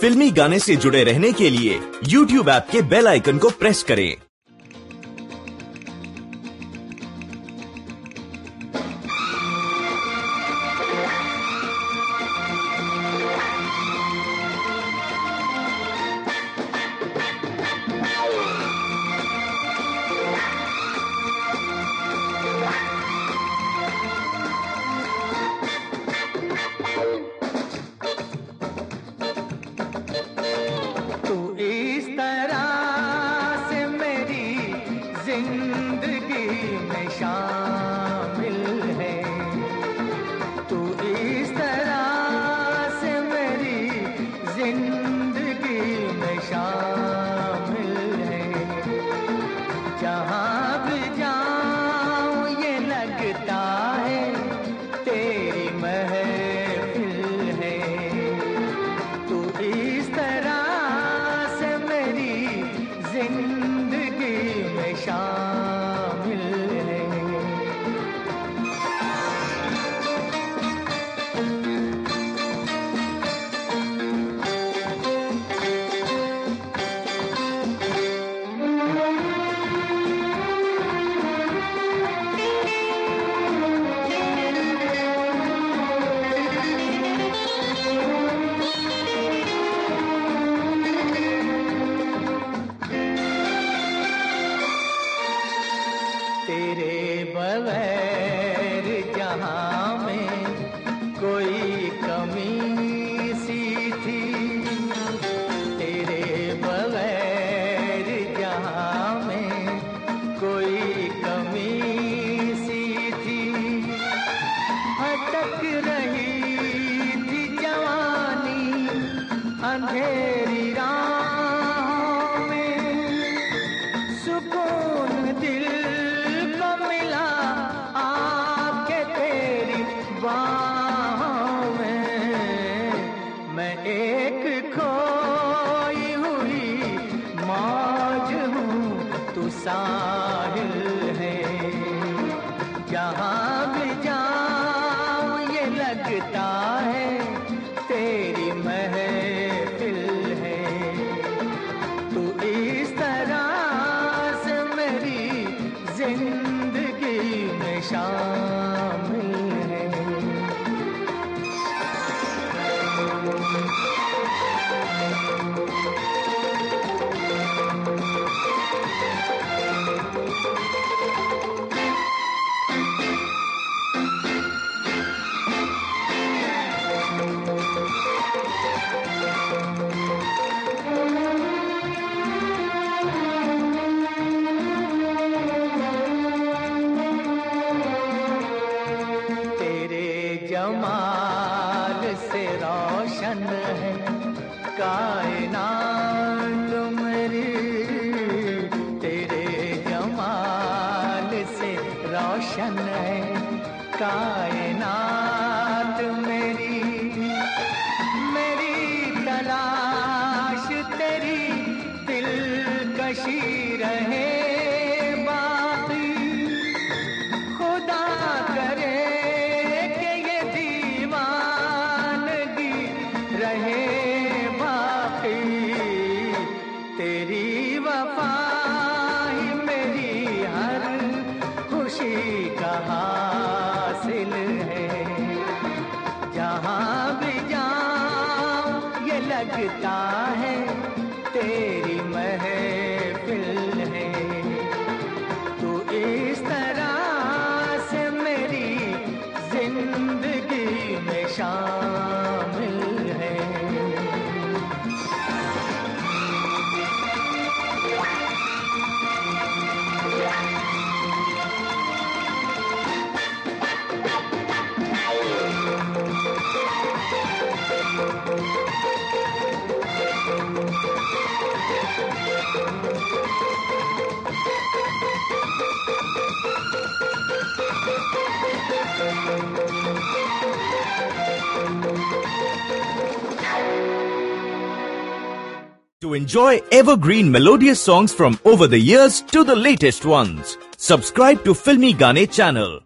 फिल्मी गाने से जुड़े रहने के लिए YouTube ऐप के बेल आइकन को प्रेस करें। ज़िंदगी में शामिल है। तू इस तरह से मेरी ज़िंदगी में शामिल है। जहाँ भी जाऊँ ये लगता है, तेरी महफिल है। तू इस तरह से मेरी ज़िंदगी में अंधेरी राहों में सुकून दिल को मिला आके तेरी बाहों में। मैं एक खोई हुई मौज हूँ, तू साहिल है। जहाँ भी जाऊँ, ये लगता है तेरी महफिल ज़िंदगी में रोशन है। कायनात मेरी तेरे जमाल से रोशन है। कायनात मेरी मेरी तलाश तेरी दिलकशी रहे। लगता है तेरी महफिल To enjoy evergreen melodious songs from over the years to the latest ones, subscribe to Filmy Gane channel.